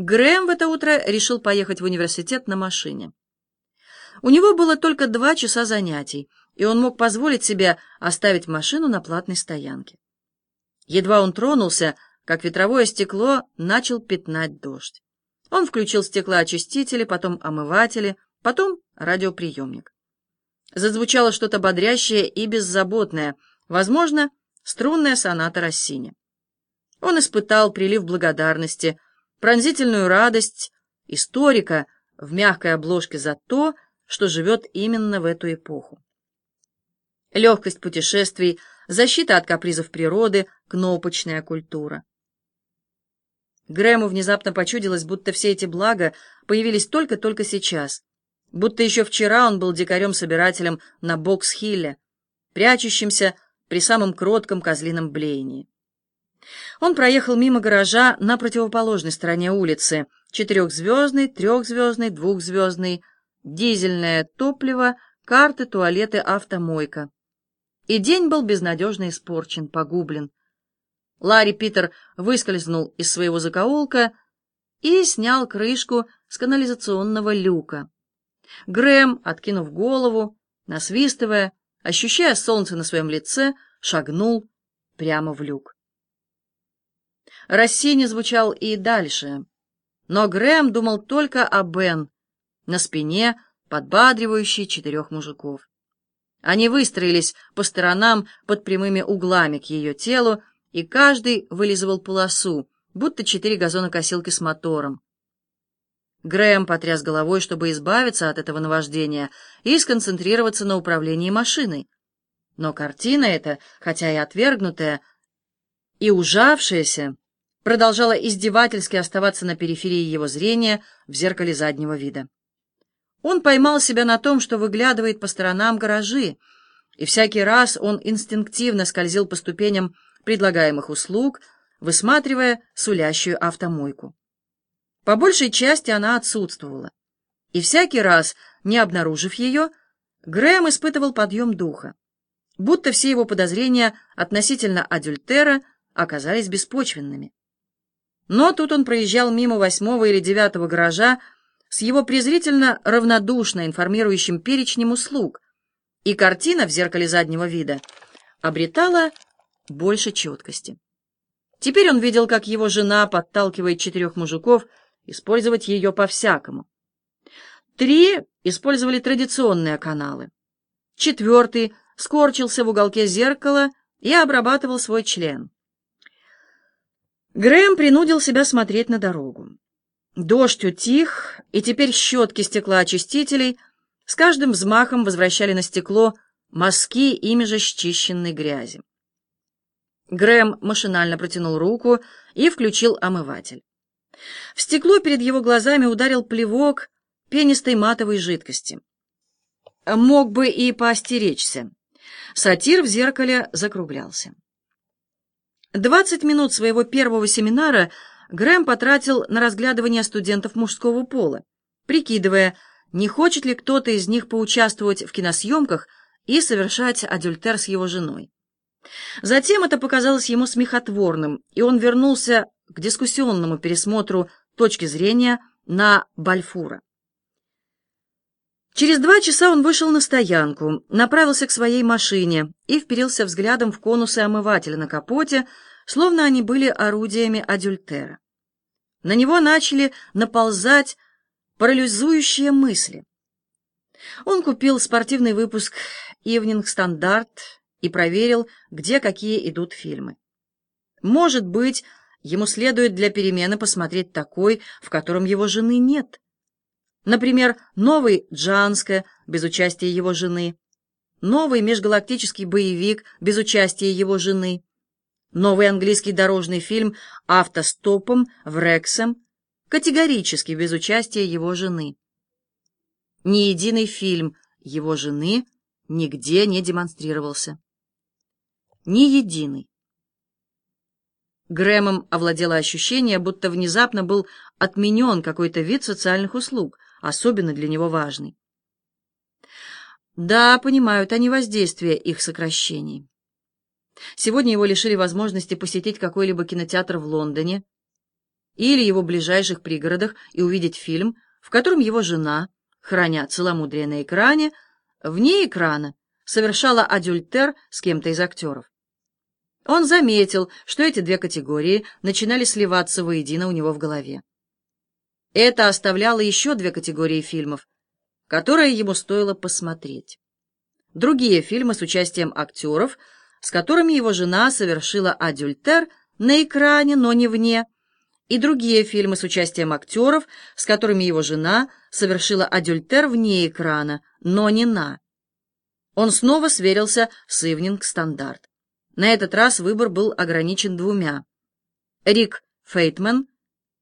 Грэм в это утро решил поехать в университет на машине. У него было только два часа занятий, и он мог позволить себе оставить машину на платной стоянке. Едва он тронулся, как ветровое стекло начал пятнать дождь. Он включил стеклоочистители, потом омыватели, потом радиоприемник. Зазвучало что-то бодрящее и беззаботное, возможно, струнная соната Россини. Он испытал прилив благодарности, пронзительную радость историка в мягкой обложке за то, что живет именно в эту эпоху. Легкость путешествий, защита от капризов природы, кнопочная культура. Грэму внезапно почудилось, будто все эти блага появились только-только сейчас, будто еще вчера он был дикарем-собирателем на Бокс-Хилле, прячущимся при самом кротком козлином блеянии. Он проехал мимо гаража на противоположной стороне улицы, четырехзвездный, трехзвездный, двухзвездный, дизельное топливо, карты, туалеты, автомойка. И день был безнадежно испорчен, погублен. Ларри Питер выскользнул из своего закоулка и снял крышку с канализационного люка. Грэм, откинув голову, насвистывая, ощущая солнце на своем лице, шагнул прямо в люк. Рассини звучал и дальше, но Грэм думал только о Бен, на спине подбадривающий четырех мужиков. Они выстроились по сторонам под прямыми углами к ее телу, и каждый вылизывал полосу, будто четыре газонокосилки с мотором. Грэм потряс головой, чтобы избавиться от этого наваждения и сконцентрироваться на управлении машиной. Но картина эта, хотя и отвергнутая, и ужавшаяся, продолжала издевательски оставаться на периферии его зрения в зеркале заднего вида. Он поймал себя на том, что выглядывает по сторонам гаражи, и всякий раз он инстинктивно скользил по ступеням предлагаемых услуг, высматривая сулящую автомойку. По большей части она отсутствовала, и всякий раз, не обнаружив ее, Грэм испытывал подъем духа, будто все его подозрения относительно адюльтера оказались беспочвенными. Но тут он проезжал мимо восьмого или девятого гаража с его презрительно равнодушно информирующим перечнем услуг, и картина в зеркале заднего вида обретала больше четкости. Теперь он видел, как его жена подталкивает четырех мужиков использовать ее по-всякому. Три использовали традиционные каналы. Четвертый скорчился в уголке зеркала и обрабатывал свой член. Грэм принудил себя смотреть на дорогу. Дождь утих, и теперь щетки стеклоочистителей с каждым взмахом возвращали на стекло мазки ими же счищенной грязи. Грэм машинально протянул руку и включил омыватель. В стекло перед его глазами ударил плевок пенистой матовой жидкости. Мог бы и поостеречься. Сатир в зеркале закруглялся. Двадцать минут своего первого семинара Грэм потратил на разглядывание студентов мужского пола, прикидывая, не хочет ли кто-то из них поучаствовать в киносъемках и совершать адюльтер с его женой. Затем это показалось ему смехотворным, и он вернулся к дискуссионному пересмотру точки зрения на Бальфура. Через два часа он вышел на стоянку, направился к своей машине и вперился взглядом в конусы омывателя на капоте, словно они были орудиями адюльтера. На него начали наползать парализующие мысли. Он купил спортивный выпуск «Ивнинг Стандарт» и проверил, где какие идут фильмы. Может быть, ему следует для перемены посмотреть такой, в котором его жены нет. Например, новый «Джанска» без участия его жены, новый межгалактический боевик без участия его жены, новый английский дорожный фильм «Автостопом» в Рексом, категорически без участия его жены. Ни единый фильм его жены нигде не демонстрировался. Ни единый. Грэмом овладело ощущение, будто внезапно был отменен какой-то вид социальных услуг, особенно для него важный. Да, понимают они воздействие их сокращений. Сегодня его лишили возможности посетить какой-либо кинотеатр в Лондоне, или его ближайших пригородах и увидеть фильм, в котором его жена, храня целомудрие на экране, вне экрана совершала адюльтер с кем-то из актеров. Он заметил, что эти две категории начинали сливаться воедино у него в голове. Это оставляло еще две категории фильмов, которые ему стоило посмотреть. Другие фильмы с участием актеров, с которыми его жена совершила адюльтер на экране, но не вне, и другие фильмы с участием актеров, с которыми его жена совершила адюльтер вне экрана, но не на. Он снова сверился с Ивнинг Стандарт. На этот раз выбор был ограничен двумя. Рик Фейтман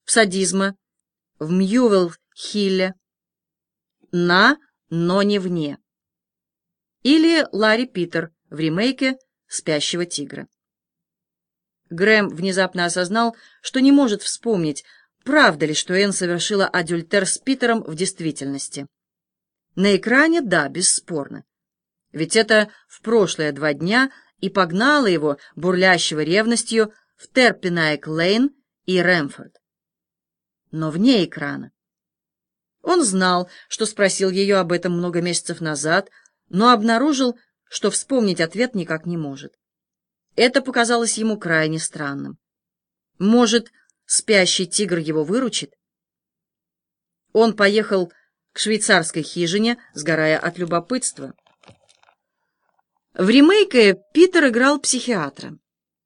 в «Садизма», в Масвелл-Хилле, на, но не вне. Или Ларри Питер в ремейке «Спящего тигра». Грэм внезапно осознал, что не может вспомнить, правда ли, что Энн совершила адюльтер с Питером в действительности. На экране, да, бесспорно. Ведь это в прошлые два дня и погнало его, бурлящего ревностью, в Терпинайк-Лейн и Рэмфорд. Но вне экрана. Он знал, что спросил ее об этом много месяцев назад, но обнаружил, что вспомнить ответ никак не может. Это показалось ему крайне странным. Может, спящий тигр его выручит? Он поехал к швейцарской хижине, сгорая от любопытства. В ремейке Питер играл психиатра,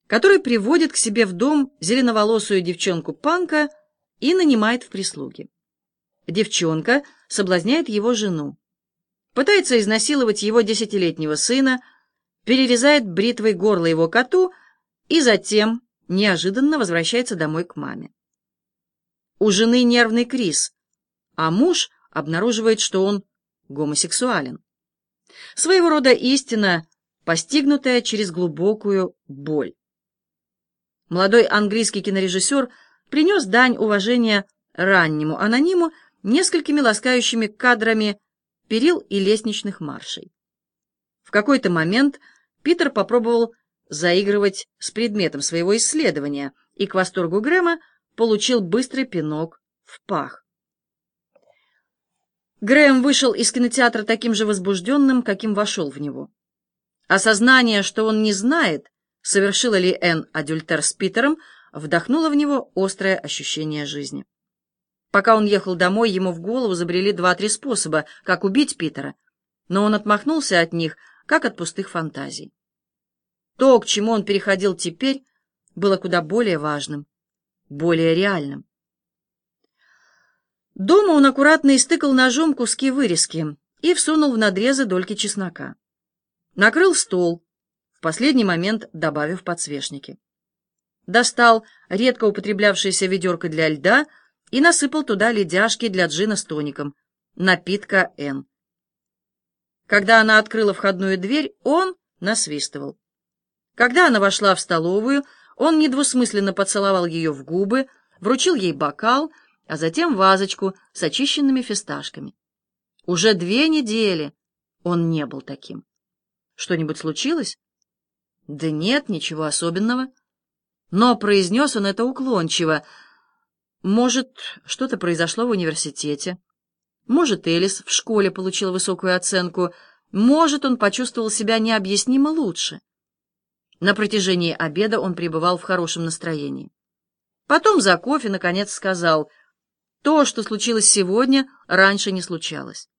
который приводит к себе в дом зеленоволосую девчонку-панка и нанимает в прислуги. Девчонка соблазняет его жену, пытается изнасиловать его десятилетнего сына, перерезает бритвой горло его коту и затем неожиданно возвращается домой к маме. У жены нервный криз, а муж обнаруживает, что он гомосексуален. Своего рода истина, постигнутая через глубокую боль. Молодой английский кинорежиссер принес дань уважения раннему анониму несколькими ласкающими кадрами перил и лестничных маршей. В какой-то момент Питер попробовал заигрывать с предметом своего исследования и к восторгу Грэма получил быстрый пинок в пах. Грэм вышел из кинотеатра таким же возбужденным, каким вошел в него. Осознание, что он не знает, совершила ли Энн адюльтер с Питером, вдохнуло в него острое ощущение жизни. Пока он ехал домой, ему в голову забрели два-три способа, как убить Питера, но он отмахнулся от них, как от пустых фантазий. То, к чему он переходил теперь, было куда более важным, более реальным. Дома он аккуратно истыкал ножом куски вырезки и всунул в надрезы дольки чеснока. Накрыл стол, в последний момент добавив подсвечники. Достал редко употреблявшееся ведерко для льда и насыпал туда ледяшки для джина с тоником, напитка Н. Когда она открыла входную дверь, он насвистывал. Когда она вошла в столовую, он недвусмысленно поцеловал ее в губы, вручил ей бокал, а затем вазочку с очищенными фисташками. Уже две недели он не был таким. Что-нибудь случилось? Да нет, ничего особенного. Но произнес он это уклончиво. Может, что-то произошло в университете. Может, Элис в школе получил высокую оценку. Может, он почувствовал себя необъяснимо лучше. На протяжении обеда он пребывал в хорошем настроении. Потом за кофе, наконец, сказал, то, что случилось сегодня, раньше не случалось.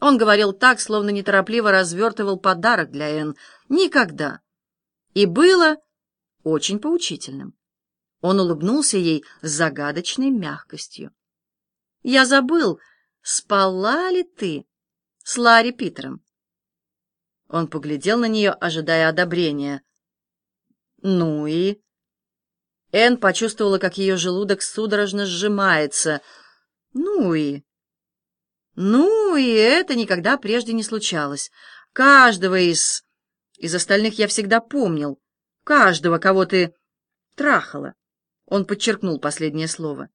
Он говорил так, словно неторопливо развертывал подарок для Энн. Никогда. И было очень поучительным. Он улыбнулся ей с загадочной мягкостью. «Я забыл, спала ли ты с Ларри Питером?» Он поглядел на нее, ожидая одобрения. «Ну и...» Энн почувствовала, как ее желудок судорожно сжимается. «Ну и...» Ну, и это никогда прежде не случалось. Каждого из... Из остальных я всегда помнил. Каждого, кого ты трахала. Он подчеркнул последнее слово.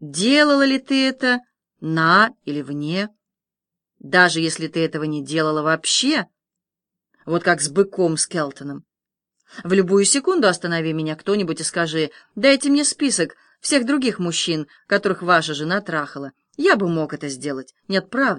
Делала ли ты это на или вне? Даже если ты этого не делала вообще, вот как с быком Скелтоном. В любую секунду останови меня кто-нибудь и скажи, дайте мне список всех других мужчин, которых ваша жена трахала. Я бы мог это сделать. Нет, правда.